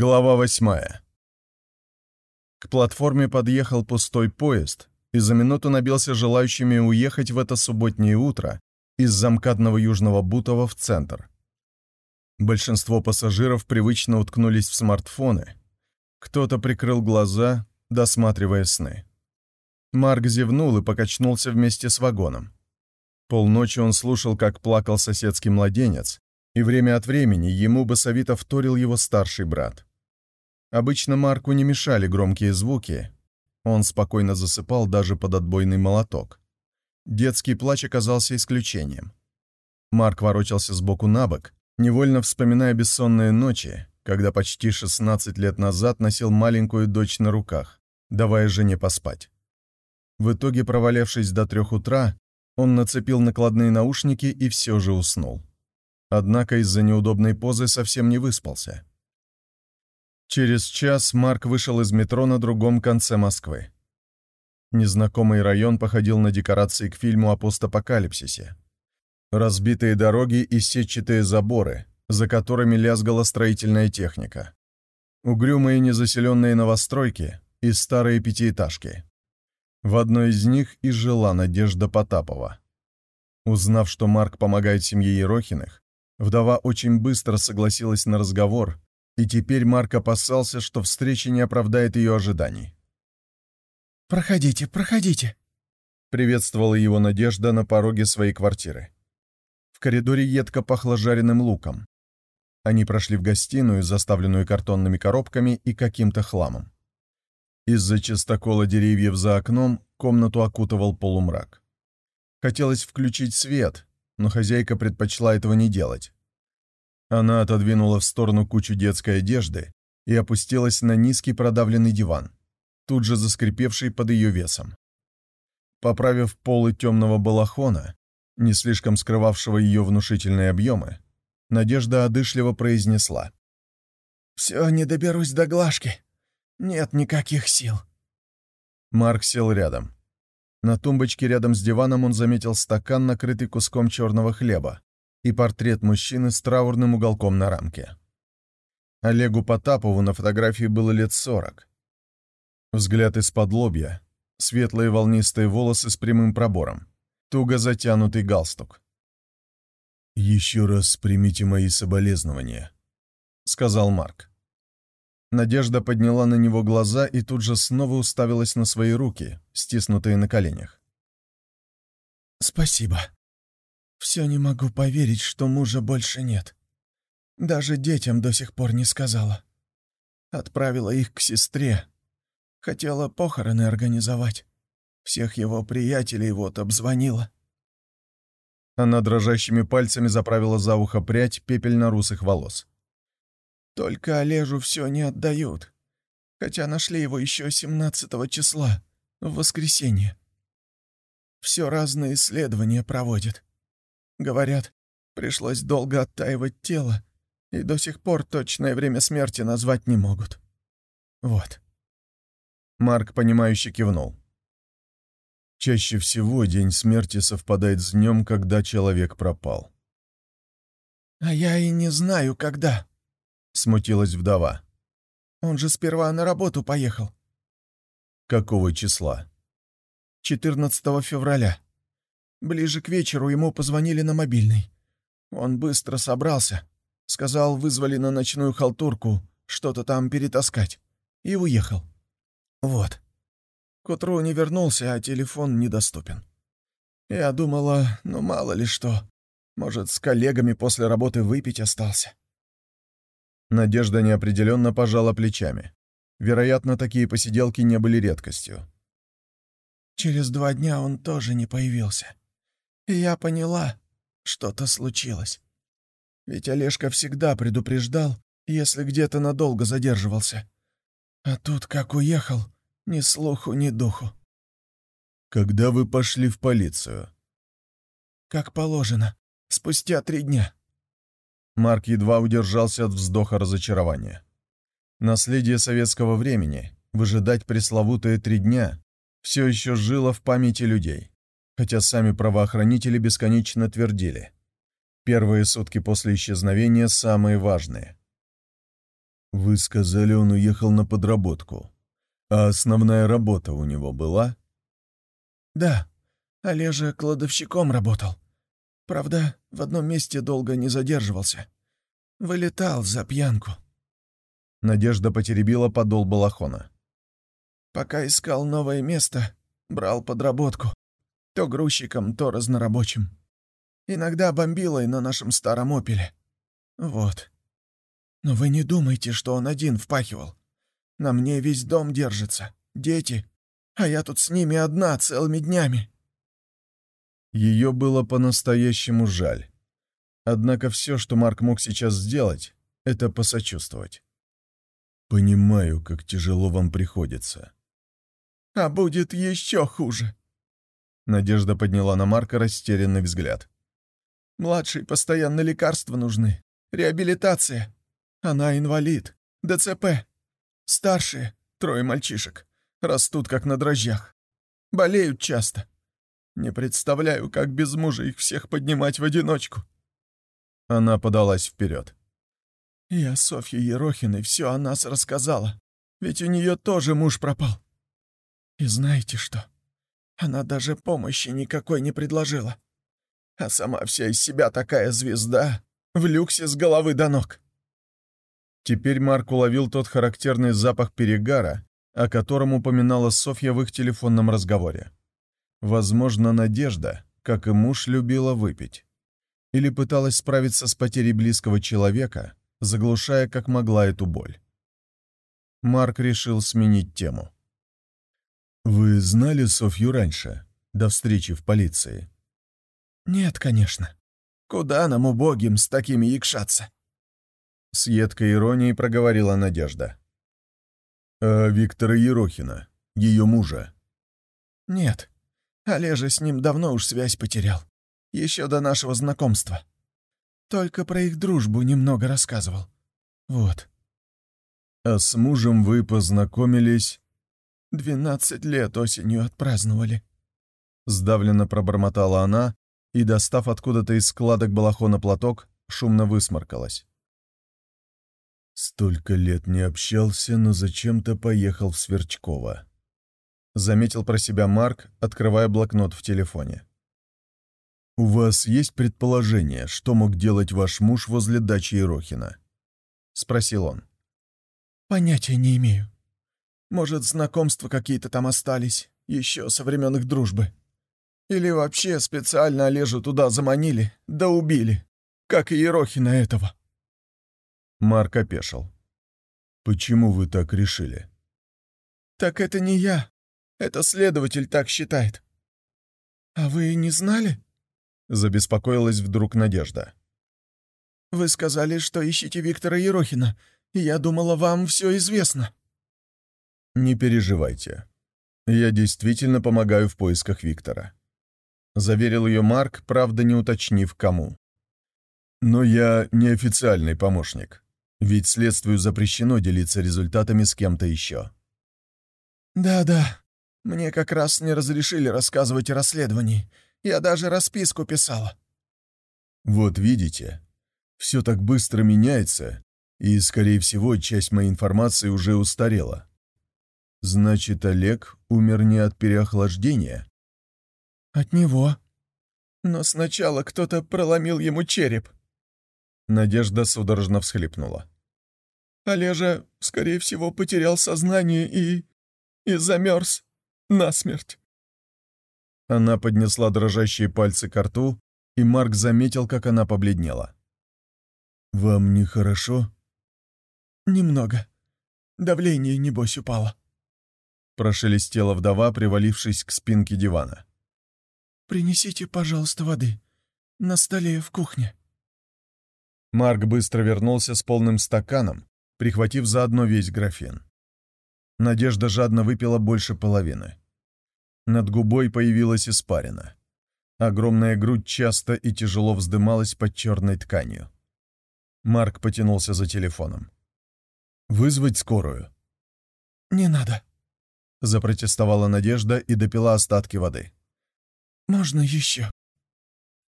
Глава восьмая. К платформе подъехал пустой поезд, и за минуту набился желающими уехать в это субботнее утро из замкадного Южного Бутова в центр. Большинство пассажиров привычно уткнулись в смартфоны. Кто-то прикрыл глаза, досматривая сны. Марк зевнул и покачнулся вместе с вагоном. Полночи он слушал, как плакал соседский младенец, и время от времени ему басовито вторил его старший брат. Обычно Марку не мешали громкие звуки, он спокойно засыпал даже под отбойный молоток. Детский плач оказался исключением. Марк ворочался сбоку на бок, невольно вспоминая бессонные ночи, когда почти 16 лет назад носил маленькую дочь на руках, давая жене поспать. В итоге, провалявшись до трех утра, он нацепил накладные наушники и все же уснул. Однако из-за неудобной позы совсем не выспался. Через час Марк вышел из метро на другом конце Москвы. Незнакомый район походил на декорации к фильму о постапокалипсисе. Разбитые дороги и сетчатые заборы, за которыми лязгала строительная техника. Угрюмые незаселенные новостройки и старые пятиэтажки. В одной из них и жила Надежда Потапова. Узнав, что Марк помогает семье Ерохиных, вдова очень быстро согласилась на разговор, и теперь Марк опасался, что встреча не оправдает ее ожиданий. «Проходите, проходите», — приветствовала его Надежда на пороге своей квартиры. В коридоре едко пахло жареным луком. Они прошли в гостиную, заставленную картонными коробками и каким-то хламом. Из-за частокола деревьев за окном комнату окутывал полумрак. Хотелось включить свет, но хозяйка предпочла этого не делать. Она отодвинула в сторону кучу детской одежды и опустилась на низкий продавленный диван, тут же заскрипевший под ее весом. Поправив полы темного балахона, не слишком скрывавшего ее внушительные объемы, Надежда одышливо произнесла. «Все, не доберусь до глажки. Нет никаких сил». Марк сел рядом. На тумбочке рядом с диваном он заметил стакан, накрытый куском черного хлеба, и портрет мужчины с траурным уголком на рамке. Олегу Потапову на фотографии было лет сорок. Взгляд из-под лобья, светлые волнистые волосы с прямым пробором, туго затянутый галстук. «Еще раз примите мои соболезнования», — сказал Марк. Надежда подняла на него глаза и тут же снова уставилась на свои руки, стиснутые на коленях. «Спасибо. Все не могу поверить, что мужа больше нет. Даже детям до сих пор не сказала. Отправила их к сестре. Хотела похороны организовать. Всех его приятелей вот обзвонила». Она дрожащими пальцами заправила за ухо прядь пепельно-русых волос. Только Олежу все не отдают. Хотя нашли его еще 17 числа, в воскресенье. Все разные исследования проводят. Говорят, пришлось долго оттаивать тело, и до сих пор точное время смерти назвать не могут. Вот. Марк, понимающе кивнул. Чаще всего день смерти совпадает с днем, когда человек пропал. «А я и не знаю, когда», смутилась вдова. «Он же сперва на работу поехал». «Какого числа?» «14 февраля. Ближе к вечеру ему позвонили на мобильный. Он быстро собрался. Сказал, вызвали на ночную халтурку, что-то там перетаскать. И уехал. Вот. К утру не вернулся, а телефон недоступен. Я думала, ну мало ли что. Может, с коллегами после работы выпить остался. Надежда неопределенно пожала плечами. Вероятно, такие посиделки не были редкостью. Через два дня он тоже не появился. Я поняла, что-то случилось. Ведь Олежка всегда предупреждал, если где-то надолго задерживался. А тут, как уехал, ни слуху, ни духу. «Когда вы пошли в полицию?» «Как положено, спустя три дня». Марк едва удержался от вздоха разочарования. Наследие советского времени, выжидать пресловутые три дня, все еще жило в памяти людей, хотя сами правоохранители бесконечно твердили. Первые сутки после исчезновения самые важные. Вы сказали, он уехал на подработку. А основная работа у него была? Да, Олежа кладовщиком работал. Правда, в одном месте долго не задерживался. Вылетал за пьянку. Надежда потеребила подол балахона. Пока искал новое место, брал подработку. То грузчиком, то разнорабочим. Иногда бомбило и на нашем старом «Опеле». Вот. Но вы не думайте, что он один впахивал. На мне весь дом держится, дети, а я тут с ними одна целыми днями. Ее было по-настоящему жаль. Однако все, что Марк мог сейчас сделать, это посочувствовать. «Понимаю, как тяжело вам приходится». «А будет еще хуже». Надежда подняла на Марка растерянный взгляд. «Младшей постоянно лекарства нужны. Реабилитация. Она инвалид. ДЦП. Старшие, трое мальчишек, растут как на дрожжах. Болеют часто. Не представляю, как без мужа их всех поднимать в одиночку». Она подалась вперед. «Я Софье Ерохиной все о нас рассказала, ведь у нее тоже муж пропал. И знаете что? Она даже помощи никакой не предложила. А сама вся из себя такая звезда, в люксе с головы до ног». Теперь Марк уловил тот характерный запах перегара, о котором упоминала Софья в их телефонном разговоре. Возможно, Надежда, как и муж, любила выпить. Или пыталась справиться с потерей близкого человека, заглушая как могла эту боль. Марк решил сменить тему. «Вы знали Софью раньше, до встречи в полиции?» «Нет, конечно. Куда нам, убогим, с такими якшаться?» С едкой иронией проговорила Надежда. «А Виктора Ерохина, ее мужа?» «Нет. Олежа с ним давно уж связь потерял. Еще до нашего знакомства. Только про их дружбу немного рассказывал. Вот». «А с мужем вы познакомились?» «Двенадцать лет осенью отпраздновали». Сдавленно пробормотала она и, достав откуда-то из складок балахона платок, шумно высморкалась. Столько лет не общался, но зачем-то поехал в Сверчково. Заметил про себя Марк, открывая блокнот в телефоне. «У вас есть предположение, что мог делать ваш муж возле дачи Ерохина?» — спросил он. «Понятия не имею. Может, знакомства какие-то там остались, еще со времен их дружбы. Или вообще специально Олежу туда заманили, да убили, как и Ерохина этого». Марк опешил. «Почему вы так решили?» «Так это не я. Это следователь так считает». «А вы не знали?» Забеспокоилась вдруг Надежда. «Вы сказали, что ищете Виктора Ерохина, и я думала, вам все известно». «Не переживайте. Я действительно помогаю в поисках Виктора», — заверил ее Марк, правда не уточнив, кому. «Но я неофициальный помощник. Ведь следствию запрещено делиться результатами с кем-то еще. «Да-да, мне как раз не разрешили рассказывать о расследовании. Я даже расписку писала». «Вот видите, все так быстро меняется, и, скорее всего, часть моей информации уже устарела. Значит, Олег умер не от переохлаждения?» «От него. Но сначала кто-то проломил ему череп». Надежда судорожно всхлипнула. Олежа, скорее всего, потерял сознание и... и замерз насмерть. Она поднесла дрожащие пальцы к рту, и Марк заметил, как она побледнела. «Вам нехорошо?» «Немного. Давление, небось, упало». Прошелестела вдова, привалившись к спинке дивана. «Принесите, пожалуйста, воды. На столе в кухне». Марк быстро вернулся с полным стаканом, прихватив заодно весь графин. Надежда жадно выпила больше половины. Над губой появилась испарина. Огромная грудь часто и тяжело вздымалась под черной тканью. Марк потянулся за телефоном. «Вызвать скорую?» «Не надо», — запротестовала Надежда и допила остатки воды. «Можно еще?»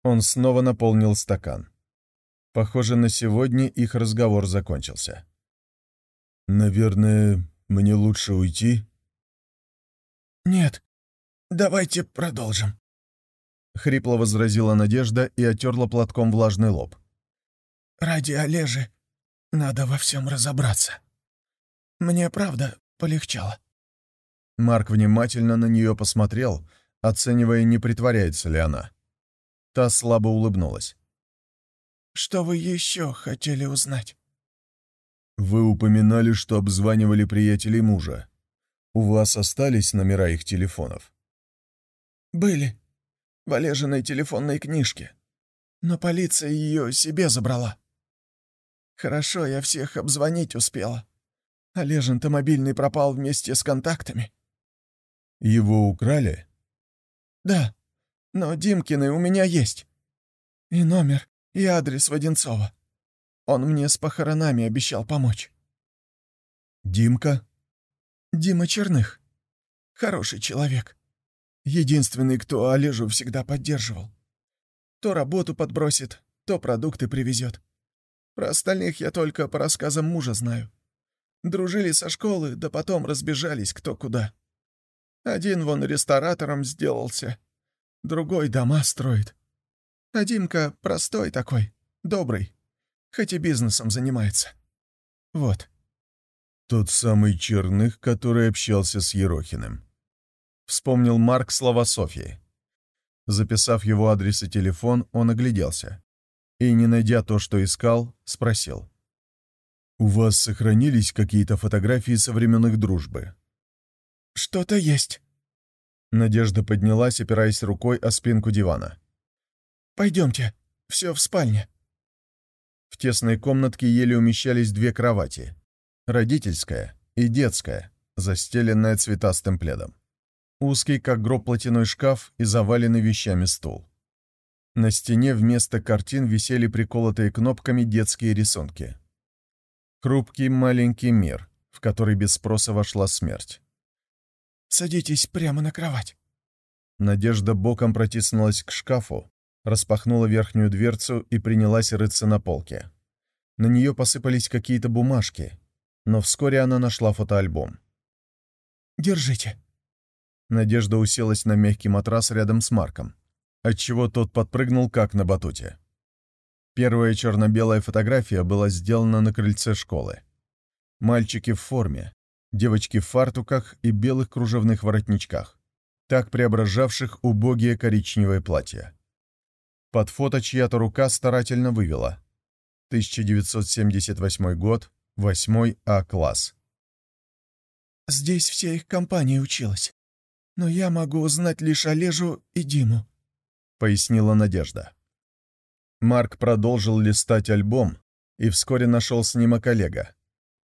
Он снова наполнил стакан. Похоже, на сегодня их разговор закончился. «Наверное, мне лучше уйти?» «Нет, давайте продолжим», — хрипло возразила Надежда и оттерла платком влажный лоб. «Ради Олежи надо во всем разобраться. Мне, правда, полегчало». Марк внимательно на нее посмотрел, оценивая, не притворяется ли она. Та слабо улыбнулась. «Что вы еще хотели узнать?» «Вы упоминали, что обзванивали приятелей мужа. У вас остались номера их телефонов?» «Были. В Олежиной телефонной книжке. Но полиция ее себе забрала. Хорошо, я всех обзвонить успела. Олежин-то мобильный пропал вместе с контактами». «Его украли?» «Да, но Димкины у меня есть. И номер, и адрес Воденцова. Он мне с похоронами обещал помочь». «Димка?» «Дима Черных. Хороший человек. Единственный, кто Олежу всегда поддерживал. То работу подбросит, то продукты привезет. Про остальных я только по рассказам мужа знаю. Дружили со школы, да потом разбежались кто куда. Один вон ресторатором сделался, другой дома строит. А Димка простой такой, добрый, хоть и бизнесом занимается. Вот. Тот самый Черных, который общался с Ерохиным. Вспомнил Марк слова Софьи. Записав его адрес и телефон, он огляделся. И, не найдя то, что искал, спросил. «У вас сохранились какие-то фотографии со времен их дружбы?» «Что-то есть». Надежда поднялась, опираясь рукой о спинку дивана. «Пойдемте, все в спальне». В тесной комнатке еле умещались две кровати. Родительская и детская, застеленная цветастым пледом. Узкий, как гроб платяной шкаф и заваленный вещами стул. На стене вместо картин висели приколотые кнопками детские рисунки. Хрупкий маленький мир, в который без спроса вошла смерть. «Садитесь прямо на кровать». Надежда боком протиснулась к шкафу, распахнула верхнюю дверцу и принялась рыться на полке. На нее посыпались какие-то бумажки, но вскоре она нашла фотоальбом. «Держите». Надежда уселась на мягкий матрас рядом с Марком, отчего тот подпрыгнул, как на батуте. Первая черно-белая фотография была сделана на крыльце школы. Мальчики в форме, девочки в фартуках и белых кружевных воротничках, так преображавших убогие коричневые платья. Под фото чья-то рука старательно вывела 1978 год, 8 А-класс. «Здесь вся их компания училась, но я могу узнать лишь Олежу и Диму», — пояснила Надежда. Марк продолжил листать альбом и вскоре нашел снимок Олега.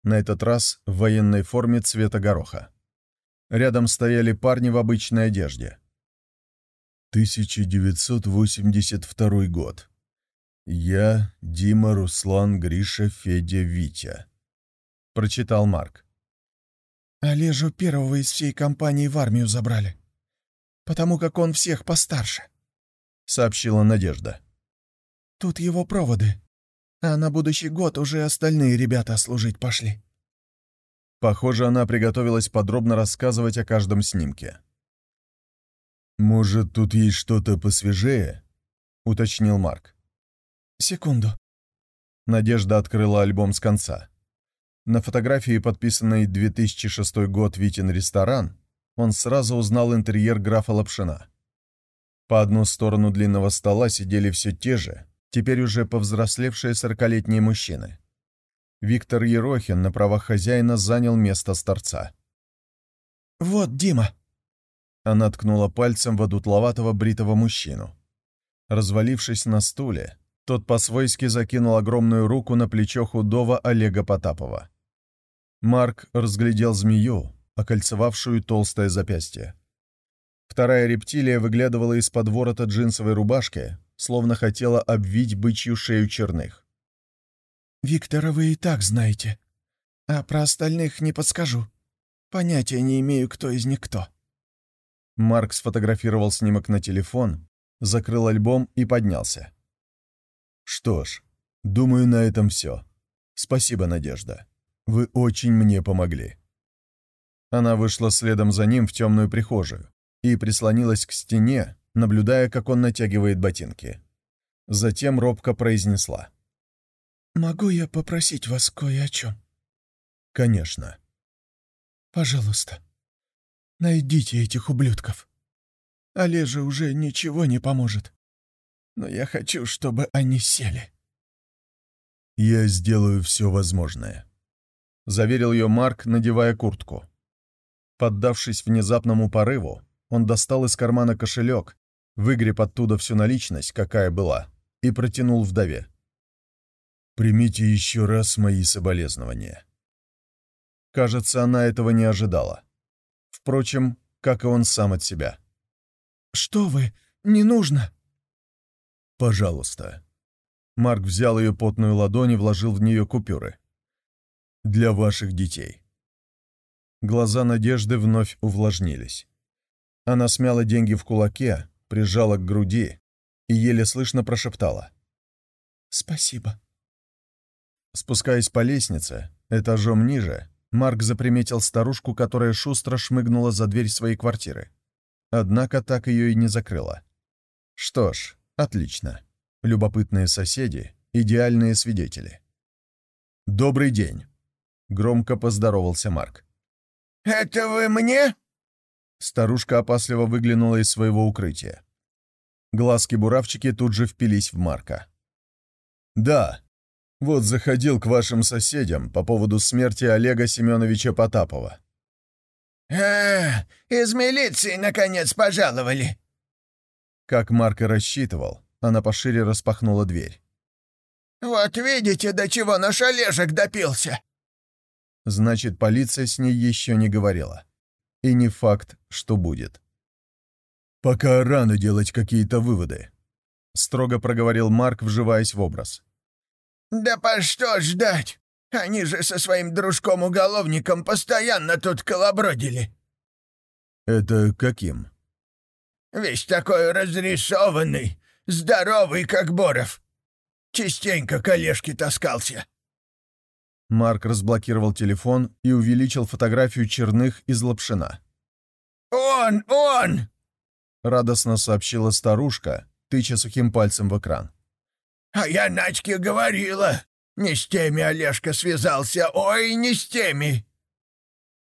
На этот раз в военной форме цвета гороха. Рядом стояли парни в обычной одежде. 1982 год. Я, Дима, Руслан, Гриша, Федя, Витя. Прочитал Марк. Олежу первого из всей компании в армию забрали. Потому как он всех постарше, — сообщила Надежда. Тут его проводы. А на будущий год уже остальные ребята служить пошли. Похоже, она приготовилась подробно рассказывать о каждом снимке. «Может, тут есть что-то посвежее?» — уточнил Марк. «Секунду». Надежда открыла альбом с конца. На фотографии, подписанной 2006 год «Витин ресторан», он сразу узнал интерьер графа Лапшина. По одну сторону длинного стола сидели все те же, теперь уже повзрослевшие сорокалетние мужчины. Виктор Ерохин на правах хозяина занял место старца. «Вот Дима!» Она ткнула пальцем в одутловатого бритого мужчину. Развалившись на стуле, тот по-свойски закинул огромную руку на плечо худого Олега Потапова. Марк разглядел змею, окольцевавшую толстое запястье. Вторая рептилия выглядывала из-под ворота джинсовой рубашки, словно хотела обвить бычью шею черных. «Виктора вы и так знаете. А про остальных не подскажу. Понятия не имею, кто из них кто». Марк сфотографировал снимок на телефон, закрыл альбом и поднялся. «Что ж, думаю, на этом все. Спасибо, Надежда». Вы очень мне помогли». Она вышла следом за ним в темную прихожую и прислонилась к стене, наблюдая, как он натягивает ботинки. Затем робко произнесла. «Могу я попросить вас кое о чем?» «Конечно». «Пожалуйста, найдите этих ублюдков. Олеже уже ничего не поможет. Но я хочу, чтобы они сели». «Я сделаю все возможное», — заверил ее Марк, надевая куртку. Поддавшись внезапному порыву, он достал из кармана кошелек, выгреб оттуда всю наличность, какая была, и протянул вдове. «Примите еще раз мои соболезнования». Кажется, она этого не ожидала. Впрочем, как и он сам от себя. «Что вы? Не нужно!» «Пожалуйста». Марк взял ее потную ладонь и вложил в нее купюры. «Для ваших детей». Глаза Надежды вновь увлажнились. Она смяла деньги в кулаке, прижала к груди и еле слышно прошептала. «Спасибо». Спускаясь по лестнице, этажом ниже, Марк заприметил старушку, которая шустро шмыгнула за дверь своей квартиры. Однако так ее и не закрыла. Что ж, отлично. Любопытные соседи — идеальные свидетели. «Добрый день», — громко поздоровался Марк. «Это вы мне?» Старушка опасливо выглянула из своего укрытия. Глазки-буравчики тут же впились в Марка. «Да, вот заходил к вашим соседям по поводу смерти Олега Семеновича Потапова». «А, из милиции, наконец, пожаловали!» Как Марк и рассчитывал, она пошире распахнула дверь. «Вот видите, до чего наш Олежек допился!» Значит, полиция с ней еще не говорила. И не факт, что будет. «Пока рано делать какие-то выводы», — строго проговорил Марк, вживаясь в образ. «Да по что ждать? Они же со своим дружком-уголовником постоянно тут колобродили». «Это каким?» «Весь такой разрисованный, здоровый, как Боров. Частенько к Олежке таскался». Марк разблокировал телефон и увеличил фотографию Черных из Лапшина. «Он! Он!» — радостно сообщила старушка, тыча сухим пальцем в экран. «А я Надьке говорила. Не с теми Олежка связался, ой, не с теми!»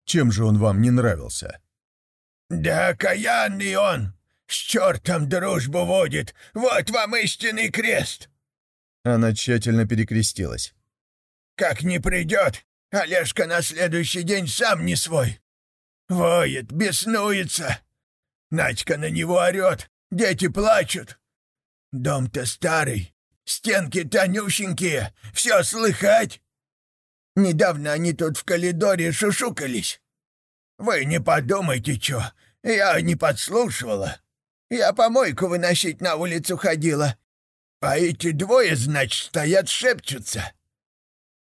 «Чем же он вам не нравился?» «Да каянный он! С чертом дружбу водит! Вот вам истинный крест!» Она тщательно перекрестилась. Как не придет, Олежка на следующий день сам не свой. Воет, беснуется. Надька на него орет, дети плачут. Дом-то старый, стенки тонюсенькие, все слыхать. Недавно они тут в коридоре шушукались. Вы не подумайте, чё, я не подслушивала. Я помойку выносить на улицу ходила. А эти двое, значит, стоят шепчутся.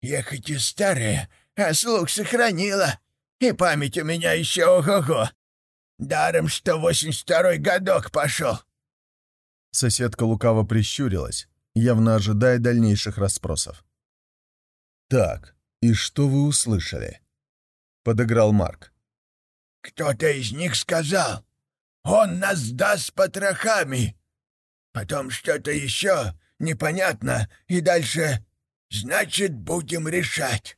Я хоть и старая, а слух сохранила. И память у меня еще ого-го. Даром, что восемьдесят второй годок пошел. Соседка лукаво прищурилась, явно ожидая дальнейших расспросов. «Так, и что вы услышали?» — подыграл Марк. «Кто-то из них сказал, он нас даст потрохами. Потом что-то еще, непонятно, и дальше Значит, будем решать.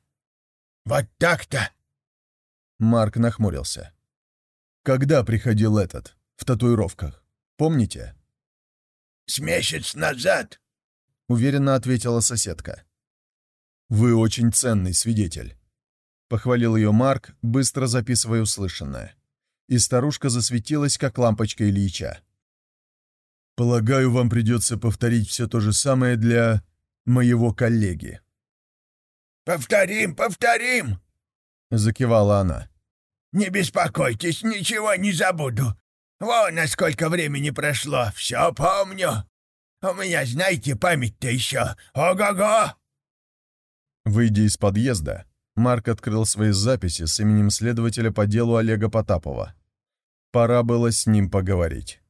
Вот так-то. Марк нахмурился. Когда приходил этот, в татуировках? Помните? С месяц назад. Уверенно ответила соседка. Вы очень ценный свидетель. Похвалил ее Марк, быстро записывая услышанное. И старушка засветилась, как лампочка Ильича. «Полагаю, вам придется повторить все то же самое для моего коллеги. «Повторим, повторим!» — закивала она. «Не беспокойтесь, ничего не забуду. Вон, насколько времени прошло, все помню. У меня, знаете, память-то еще. Ого-го!» Выйдя из подъезда, Марк открыл свои записи с именем следователя по делу Олега Потапова. Пора было с ним поговорить.